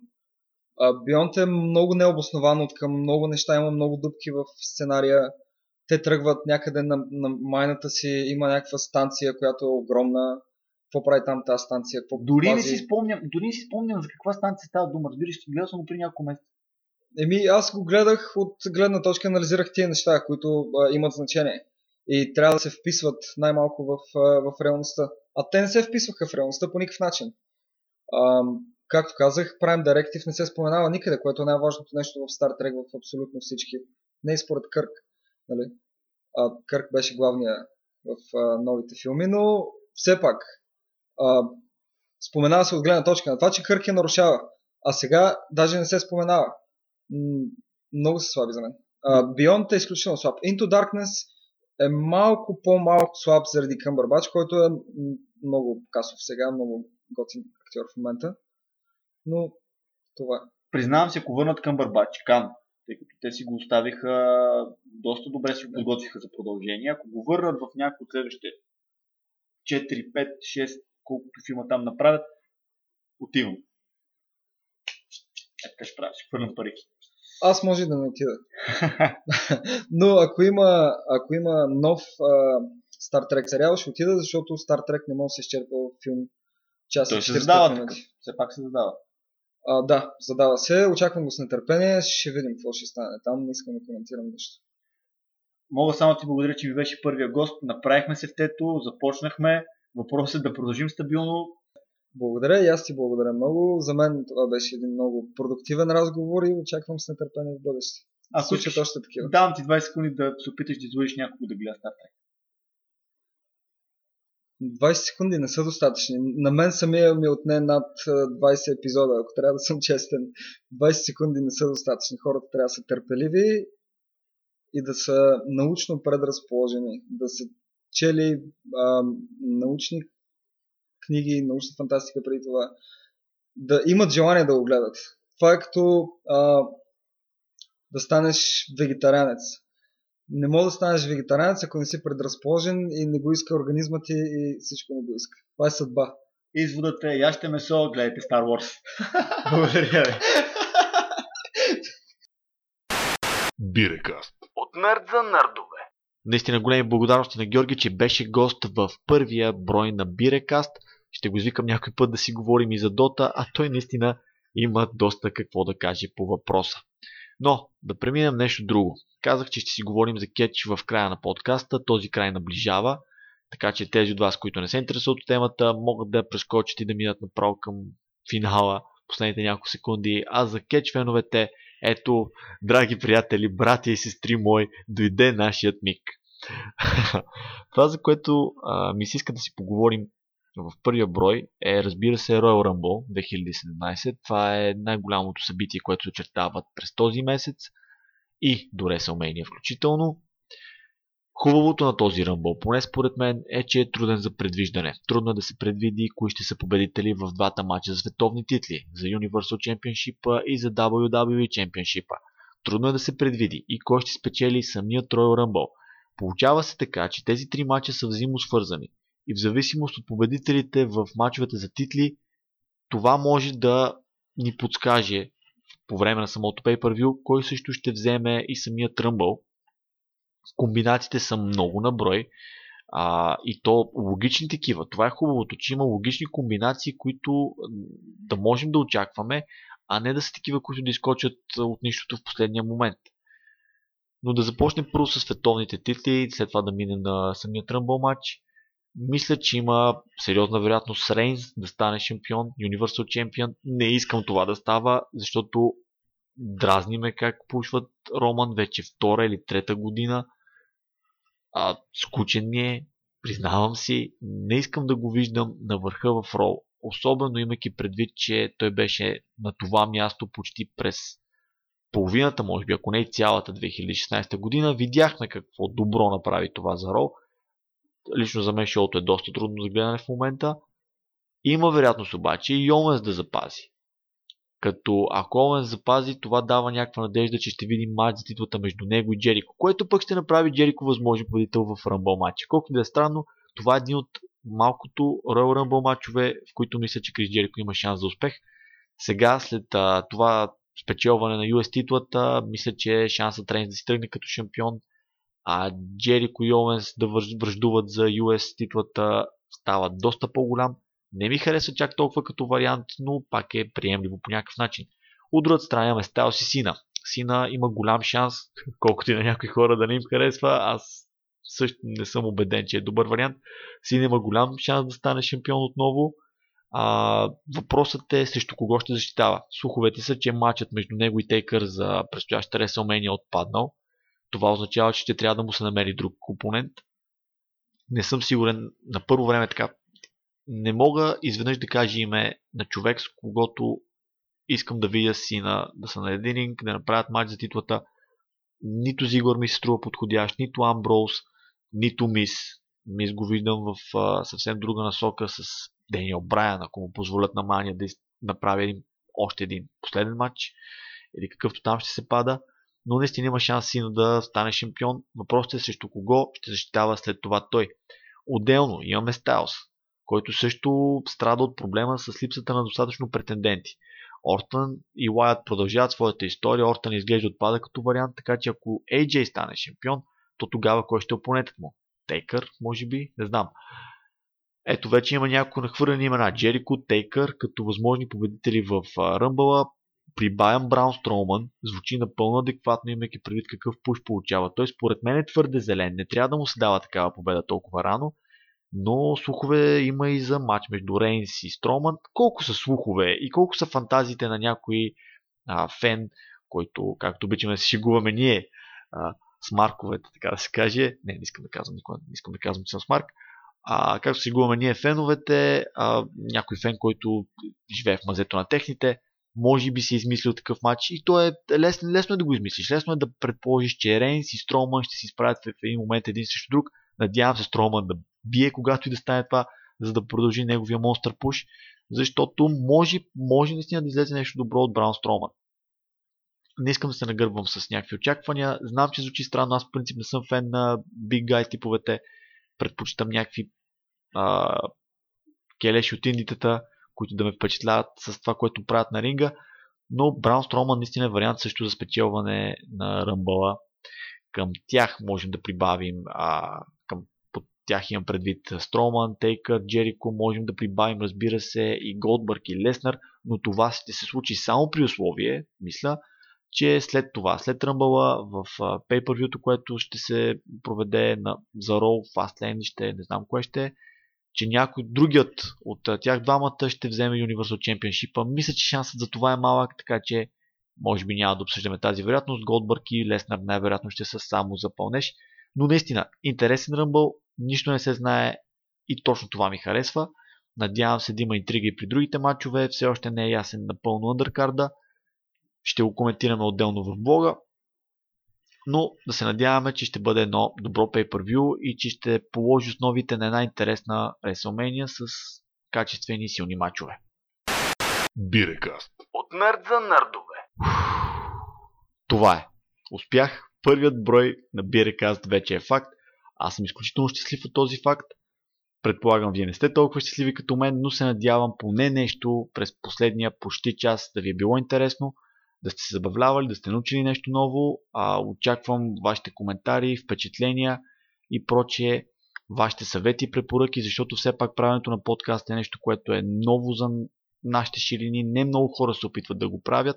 Бионт е много необоснован от към много неща, има много дупки в сценария. Те тръгват някъде на, на майната си, има някаква станция, която е огромна. Какво прави там тази станция? Какво Дори не си спомням, дори не си спомням за каква станция става дума. Разбираш, гледал съм го при няколко месеца. Еми, аз го гледах от гледна точка, анализирах тия неща, които а, имат значение. И трябва да се вписват най-малко в, а, в реалността. А те не се вписваха в реалността по никакъв начин. А, както казах, Prime Directive не се споменава никъде, което е най-важното нещо в Star Trek в абсолютно всички. Не и според Кърк. Нали? А, Кърк беше главния в а, новите филми, но все пак а, споменава се от гледна точка на това, че Кърк я нарушава. А сега даже не се споменава. Много са слаби за мен. Uh, Beyond е изключително слаб. Into Darkness е малко по-малко слаб заради Къмбърбач, който е много касов сега, много готин актьор в момента. Но това е. Признавам се, ако върнат към Бърбач, Кан, тъй като те си го оставиха, доста добре си го подготвиха за продължение. Ако го върнат в някои от следващите 4, 5, 6, колкото филма там направят, отивам. Е, ще правя, ще хвърлям пари. Аз може да не отида. Но ако има, ако има нов Star Trek сериал, ще отида, защото Star Trek не може да се изчерпа в филм час Той се 45 задава минути. Все пак се задава. А, да, задава се. Очаквам го с нетърпение. Ще видим какво ще стане там. Не искам да коментирам нищо. Мога само ти благодаря, че ми беше първия гост. Направихме се в тето, започнахме. Въпросът е да продължим стабилно. Благодаря и аз ти благодаря много. За мен това беше един много продуктивен разговор и очаквам с нетърпение в бъдеще. Ако Случат още такива. давам ти 20 секунди да се опиташ да излъжиш някого да гледа Star Trek. 20 секунди не са достатъчни. На мен самия ми отне над а, 20 епизода, ако трябва да съм честен. 20 секунди не са достатъчни. Хората трябва да са търпеливи и да са научно предразположени. Да са чели а, научни книги, научна фантастика преди това. Да имат желание да го гледат. Това е като а, да станеш вегетарианец. Не мога да станеш вегетарианец, ако не си предразположен и не го иска организма ти и всичко не го иска. Това е съдба. Изводът е, яще месо, гледайте Star Wars. Благодаря ви. Бирекаст. От нърд за нърдове. Наистина големи благодарности на Георги, че беше гост в първия брой на Бирекаст. Ще го извикам някой път да си говорим и за Дота, а той наистина има доста какво да каже по въпроса. Но да преминем нещо друго. Казах, че ще си говорим за кетч в края на подкаста. Този край наближава. Така че тези от вас, които не се интересуват от темата, могат да прескочат и да минат направо към финала последните няколко секунди. А за кетч феновете, ето, драги приятели, братя и сестри мои, дойде нашият миг. Това, за което а, ми се иска да си поговорим в първия брой е, разбира се, Royal Rumble 2017. Това е най-голямото събитие, което се очертава през този месец и до WrestleMania включително. Хубавото на този Rumble, поне според мен, е, че е труден за предвиждане. Трудно е да се предвиди кои ще са победители в двата мача за световни титли, за Universal Championship и за WWE Championship. Трудно е да се предвиди и кой ще спечели самият Royal Rumble. Получава се така, че тези три мача са взаимосвързани и в зависимост от победителите в мачовете за титли, това може да ни подскаже по време на самото pay-per-view, кой също ще вземе и самият Rumble. Комбинациите са много на брой а, и то логични такива. Това е хубавото, че има логични комбинации, които да можем да очакваме, а не да са такива, които да изкочат от нищото в последния момент. Но да започнем първо с световните титли, след това да минем на самият Rumble матч. Мисля, че има сериозна вероятност Рейнс да стане шампион, Universal Champion. Не искам това да става, защото дразни ме как пушват Роман вече втора или трета година. А, скучен ми е, признавам си, не искам да го виждам на върха в Рол. Особено имайки предвид, че той беше на това място почти през половината, може би, ако не и цялата 2016 година. Видяхме какво добро направи това за Рол. Лично за мен шоуто е доста трудно за гледане в момента. Има вероятност обаче и Оменс да запази. Като ако Оменс запази, това дава някаква надежда, че ще видим матч за титлата между него и Джерико, което пък ще направи Джерико възможен победител в Ръмбъл матча. Колкото да е странно, това е един от малкото Royal Rumble матчове, в които мисля, че Крис Джерико има шанс за успех. Сега, след а, това спечелване на US титлата, мисля, че шансът Рейнс да си тръгне като шампион а Джерико и Оуенс да връждуват за US титлата става доста по-голям. Не ми харесва чак толкова като вариант, но пак е приемливо по някакъв начин. От другата страна имаме Стайлс и Сина. Сина има голям шанс, колкото и на някои хора да не им харесва. Аз също не съм убеден, че е добър вариант. Сина има голям шанс да стане шампион отново. А, въпросът е срещу кого ще защитава. Слуховете са, че матчът между него и Тейкър за предстоящата WrestleMania е отпаднал. Това означава, че ще трябва да му се намери друг компонент. Не съм сигурен. На първо време така. Не мога изведнъж да кажа име на човек, с когото искам да видя сина, да са на един ринг, да направят матч за титлата. Нито Зигор ми се струва подходящ, нито Амброуз, нито Мис. Мис го виждам в а, съвсем друга насока с Дениел Брайан, ако му позволят на Мания да направи един, още един последен матч или какъвто там ще се пада но наистина има шанс сина да стане шампион. Въпросът е срещу кого ще защитава след това той. Отделно имаме Стайлс, който също страда от проблема с липсата на достатъчно претенденти. Ортън и Уайт продължават своята история. Ортън изглежда отпада като вариант, така че ако AJ стане шампион, то тогава кой ще е опонентът му? Тейкър, може би? Не знам. Ето вече има няколко нахвърлени имена. Джерико, Тейкър, като възможни победители в Ръмбъла прибавям Браун Строуман, звучи напълно адекватно, имайки предвид какъв пуш получава. Той според мен е твърде зелен, не трябва да му се дава такава победа толкова рано. Но слухове има и за матч между Рейнс и Строман. Колко са слухове и колко са фантазиите на някой а, фен, който, както обичаме да се шегуваме ние, а, с марковете, така да се каже. Не, не искам да казвам никога, не искам да казвам, че съм с марк. А, както си гуваме ние феновете, а, някой фен, който живее в мазето на техните, може би си е измислил такъв матч и то е лесно, лесно е да го измислиш. Лесно е да предположиш, че Рейнс и Строман ще си справят в един момент един срещу друг. Надявам се Строман да бие, когато и да стане това, за да продължи неговия монстър пуш, защото може, може наистина да излезе нещо добро от Браун Строман. Не искам да се нагърбвам с някакви очаквания. Знам, че звучи странно. Аз в принцип не съм фен на Big Guy типовете. Предпочитам някакви а, келеши от индитата, които да ме впечатляват с това, което правят на ринга. Но Браун Строман наистина е вариант също за спечелване на Ръмбала. Към тях можем да прибавим, а, към под тях имам предвид Строман, Тейкър, Джерико, можем да прибавим, разбира се, и Голдбърг и Леснар, но това ще се случи само при условие, мисля, че след това, след Ръмбала, в pay per което ще се проведе на, за Raw, Fastlane, ще не знам кое ще е, че някой другият от тях двамата ще вземе Universal Championship. Мисля, че шансът за това е малък, така че може би няма да обсъждаме тази вероятност. Голдбърг и Леснар най-вероятно ще са само за пълнеж. Но наистина, интересен ръмбъл, нищо не се знае и точно това ми харесва. Надявам се да има интрига и при другите матчове. Все още не е ясен напълно андъркарда. Ще го коментираме отделно в блога. Но да се надяваме, че ще бъде едно добро pay-per-view и че ще положи основите на една интересна WrestleMania с качествени и силни матчове. Бирекаст. От нърд за нърдове. Това е. Успях. Първият брой на Бирекаст вече е факт. Аз съм изключително щастлив от този факт. Предполагам, вие не сте толкова щастливи като мен, но се надявам поне нещо през последния почти час да ви е било интересно – да сте се забавлявали, да сте научили нещо ново. А, очаквам вашите коментари, впечатления и прочие, вашите съвети и препоръки, защото все пак правенето на подкаст е нещо, което е ново за нашите ширини. Не много хора се опитват да го правят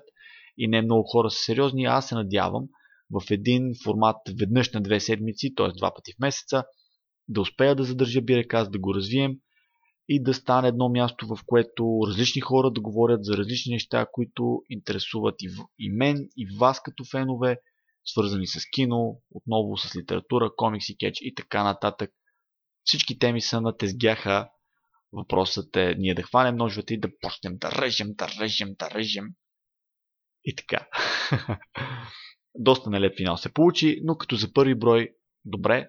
и не много хора са сериозни. Аз се надявам в един формат веднъж на две седмици, т.е. два пъти в месеца, да успея да задържа Биреказ, да го развием и да стане едно място, в което различни хора да говорят за различни неща, които интересуват и, и мен, и вас като фенове, свързани с кино, отново с литература, комикси, кетч и така нататък. Всички теми са на тезгяха. Въпросът е ние да хванем ножовете и да почнем да режем, да режем, да режем. И така. Доста нелеп финал се получи, но като за първи брой, добре.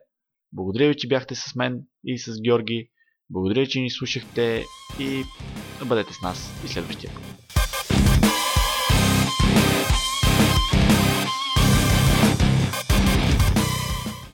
Благодаря ви, че бяхте с мен и с Георги. Благодаря, че ни слушахте и бъдете с нас и следващия път.